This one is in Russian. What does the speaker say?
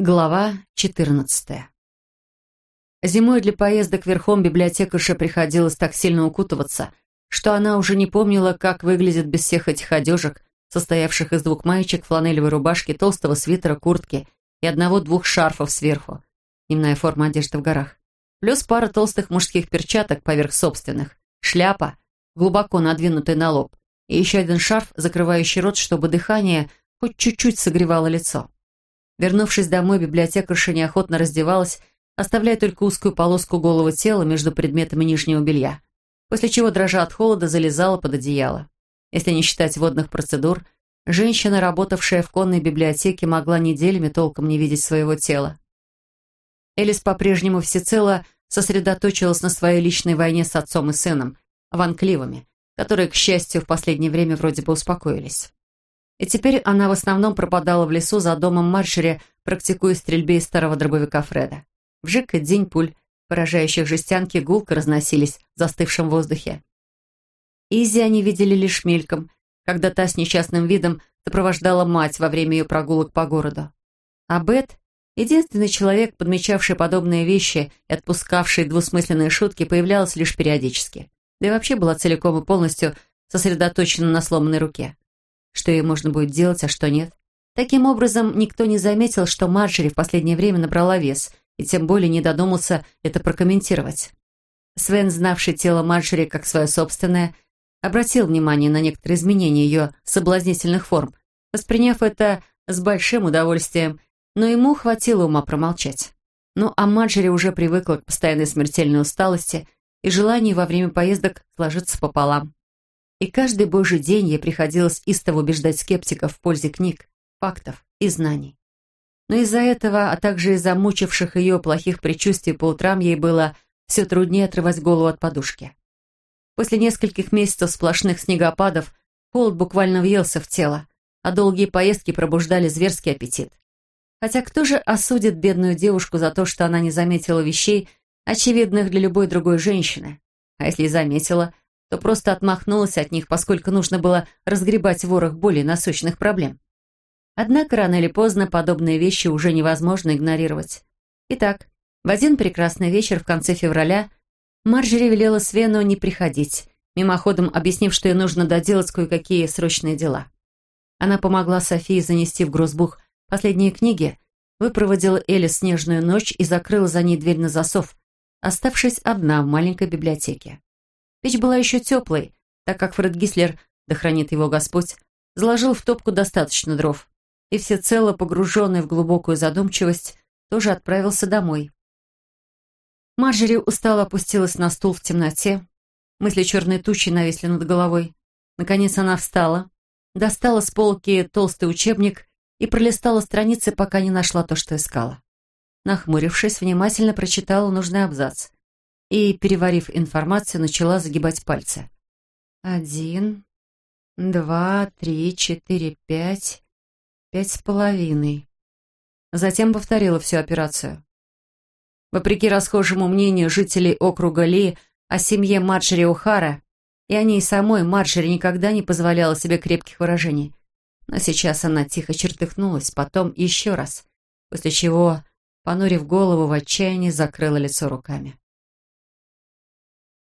Глава 14. Зимой для поездок верхом библиотекарше приходилось так сильно укутываться, что она уже не помнила, как выглядит без всех этих одежек, состоявших из двух маечек, фланелевой рубашки, толстого свитера, куртки и одного-двух шарфов сверху. Дневная форма одежды в горах. Плюс пара толстых мужских перчаток поверх собственных, шляпа, глубоко надвинутая на лоб, и еще один шарф, закрывающий рот, чтобы дыхание хоть чуть-чуть согревало лицо. Вернувшись домой, библиотекарша неохотно раздевалась, оставляя только узкую полоску голого тела между предметами нижнего белья, после чего, дрожа от холода, залезала под одеяло. Если не считать водных процедур, женщина, работавшая в конной библиотеке, могла неделями толком не видеть своего тела. Элис по-прежнему всецело сосредоточилась на своей личной войне с отцом и сыном, Ван Кливами, которые, к счастью, в последнее время вроде бы успокоились. И теперь она в основном пропадала в лесу за домом Маршери, практикуя стрельбе из старого дробовика Фреда. Вжик и день пуль, поражающих жестянки, гулко разносились в застывшем воздухе. Изи они видели лишь мельком, когда та с несчастным видом сопровождала мать во время ее прогулок по городу. А Бет, единственный человек, подмечавший подобные вещи и отпускавший двусмысленные шутки, появлялась лишь периодически. Да и вообще была целиком и полностью сосредоточена на сломанной руке что ей можно будет делать, а что нет. Таким образом, никто не заметил, что Марджери в последнее время набрала вес, и тем более не додумался это прокомментировать. Свен, знавший тело Марджери как свое собственное, обратил внимание на некоторые изменения ее соблазнительных форм, восприняв это с большим удовольствием, но ему хватило ума промолчать. Ну, а Марджери уже привыкла к постоянной смертельной усталости и желанию во время поездок сложиться пополам. И каждый божий день ей приходилось истово убеждать скептиков в пользе книг, фактов и знаний. Но из-за этого, а также из-за мучивших ее плохих предчувствий по утрам, ей было все труднее отрывать голову от подушки. После нескольких месяцев сплошных снегопадов холод буквально въелся в тело, а долгие поездки пробуждали зверский аппетит. Хотя кто же осудит бедную девушку за то, что она не заметила вещей, очевидных для любой другой женщины? А если и заметила – то просто отмахнулась от них, поскольку нужно было разгребать ворох более насущных проблем. Однако рано или поздно подобные вещи уже невозможно игнорировать. Итак, в один прекрасный вечер в конце февраля Марджери велела Свену не приходить, мимоходом объяснив, что ей нужно доделать кое-какие срочные дела. Она помогла Софии занести в грозбух последние книги, выпроводила Элис снежную ночь и закрыла за ней дверь на засов, оставшись одна в маленькой библиотеке. Печь была еще теплой, так как Фред Гислер, да хранит его Господь, заложил в топку достаточно дров, и всецело погруженный в глубокую задумчивость, тоже отправился домой. Марджери устало опустилась на стул в темноте. Мысли черной тучи нависли над головой. Наконец она встала, достала с полки толстый учебник и пролистала страницы, пока не нашла то, что искала. Нахмурившись, внимательно прочитала нужный абзац и, переварив информацию, начала загибать пальцы. «Один, два, три, четыре, пять, пять с половиной». Затем повторила всю операцию. Вопреки расхожему мнению жителей округа Ли о семье Марджери О'Хара, и о ней самой Марджери никогда не позволяла себе крепких выражений. Но сейчас она тихо чертыхнулась, потом еще раз, после чего, понурив голову в отчаянии, закрыла лицо руками.